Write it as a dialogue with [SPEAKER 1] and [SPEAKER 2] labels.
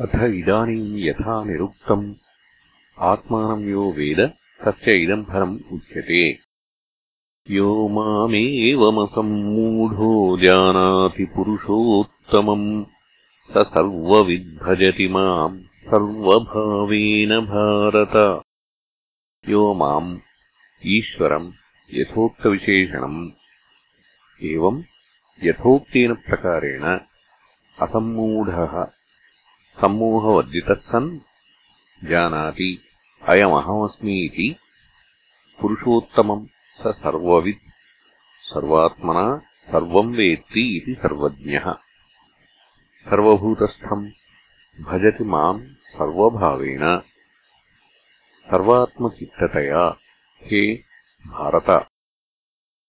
[SPEAKER 1] अथ इदानीम् यथा निरुक्तम्। आत्मानम् यो वेद तस्य इदम् फलम् उच्यते। यो मामेवमसम्मूढो जानाति पुरुषोत्तमम् स सर्वविद्भजति माम् सर्वभावेन भारत। यो माम् ईश्वरम् यथोक्तविशेषणम्। एवम् यथोक्तेन प्रकारेण असम्मूढः सम्मोहवर्जितः सन् जानाति अयमहमस्मि इति पुरुषोत्तमम् स सर्ववित् सर्वात्मना सर्वम् वेत्ति इति सर्वज्ञः सर्वभूतस्थम् भजति माम् सर्वभावेन सर्वात्मचित्ततया हे भारत